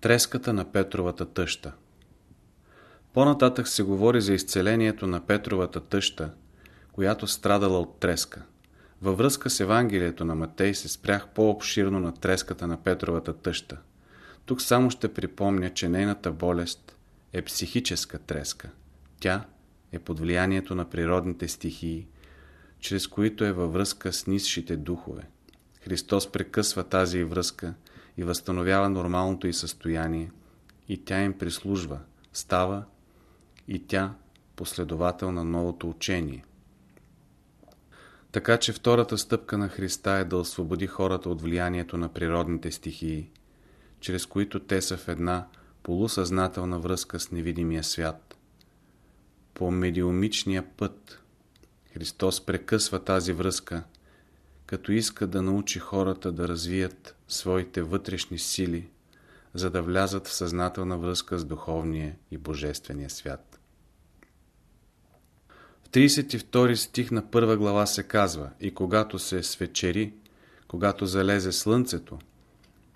Треската на Петровата тъща По-нататък се говори за изцелението на Петровата тъща, която страдала от треска. Във връзка с Евангелието на Матей се спрях по-обширно на треската на Петровата тъща. Тук само ще припомня, че нейната болест е психическа треска. Тя е под влиянието на природните стихии, чрез които е във връзка с низшите духове. Христос прекъсва тази връзка и възстановява нормалното й състояние и тя им прислужва, става и тя последовател на новото учение. Така че втората стъпка на Христа е да освободи хората от влиянието на природните стихии, чрез които те са в една полусъзнателна връзка с невидимия свят. По медиумичния път Христос прекъсва тази връзка – като иска да научи хората да развият своите вътрешни сили, за да влязат в съзнателна връзка с духовния и божествения свят. В 32 стих на първа глава се казва И когато се свечери, когато залезе слънцето,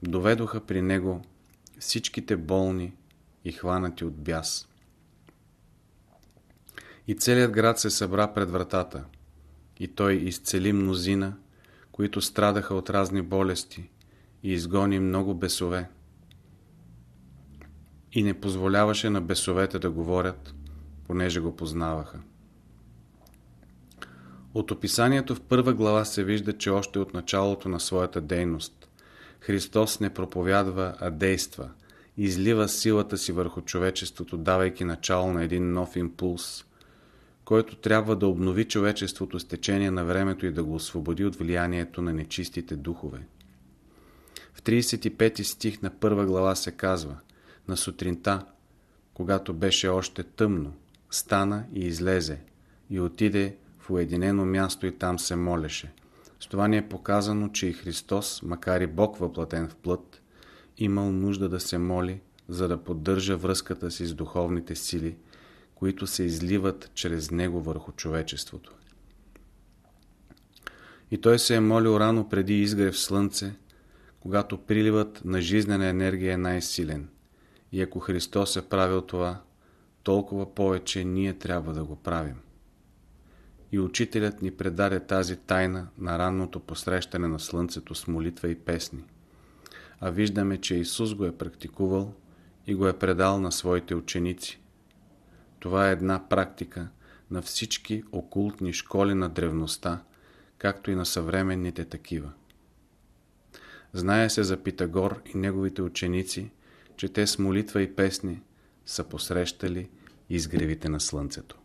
доведоха при него всичките болни и хванати от бяс. И целият град се събра пред вратата, и той изцели мнозина, които страдаха от разни болести и изгони много бесове. И не позволяваше на бесовете да говорят, понеже го познаваха. От описанието в първа глава се вижда, че още от началото на своята дейност Христос не проповядва, а действа, излива силата си върху човечеството, давайки начало на един нов импулс – който трябва да обнови човечеството с течение на времето и да го освободи от влиянието на нечистите духове. В 35 стих на първа глава се казва На сутринта, когато беше още тъмно, стана и излезе и отиде в уединено място и там се молеше. С това ни е показано, че и Христос, макар и Бог въплатен в плът, имал нужда да се моли, за да поддържа връзката си с духовните сили – които се изливат чрез него върху човечеството. И той се е молил рано преди изгрев слънце, когато приливът на жизнена енергия е най-силен. И ако Христос е правил това, толкова повече ние трябва да го правим. И учителят ни предаде тази тайна на ранното посрещане на слънцето с молитва и песни. А виждаме, че Исус го е практикувал и го е предал на своите ученици. Това е една практика на всички окултни школи на древността, както и на съвременните такива. Знае се за Питагор и неговите ученици, че те с молитва и песни са посрещали изгревите на слънцето.